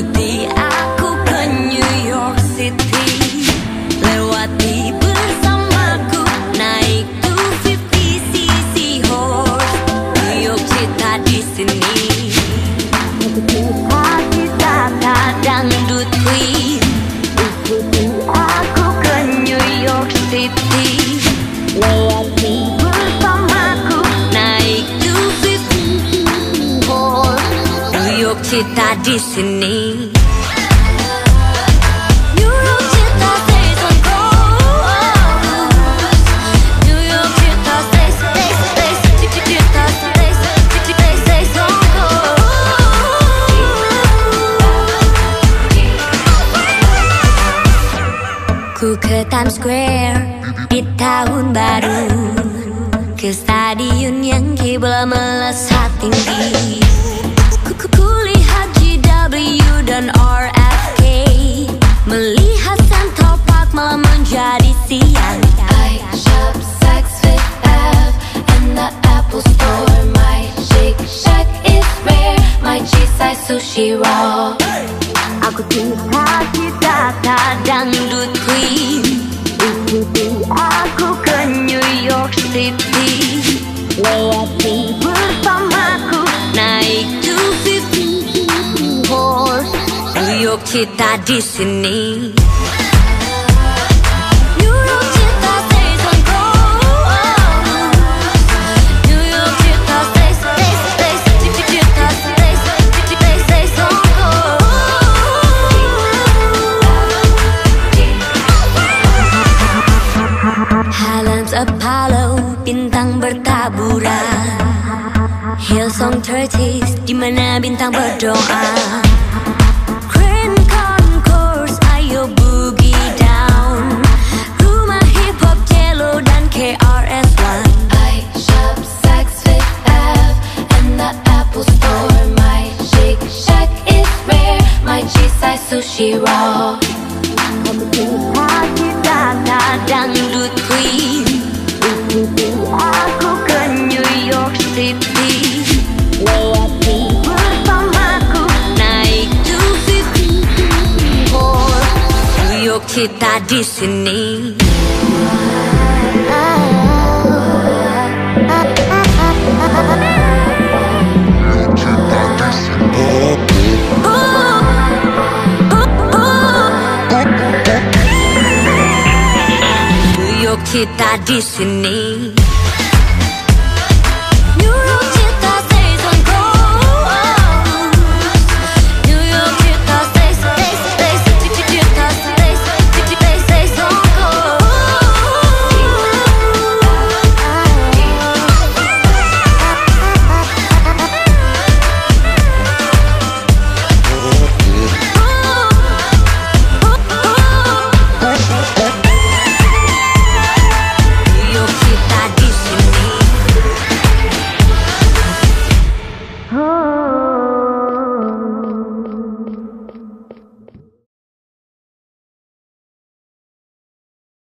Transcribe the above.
discutir. On course. Ku ke Times Square di tahun baru. Ke stadion yang kibla melesat tinggi sushi raw. Aku tinggal kita dangdut queen Ikuti aku ke New York City Lewati bersamaku Naik 250 horse New York kita di sini Hillsong 30s Dimana bintang berdoa Grand Concourse Ayo boogie down Rumah hip hop Jello dan KRS-One I shop Saks Fifth Ave and the Apple Store. My Shake Shack is rare. My cheese size sushi raw. Kita di sini. Kita di sini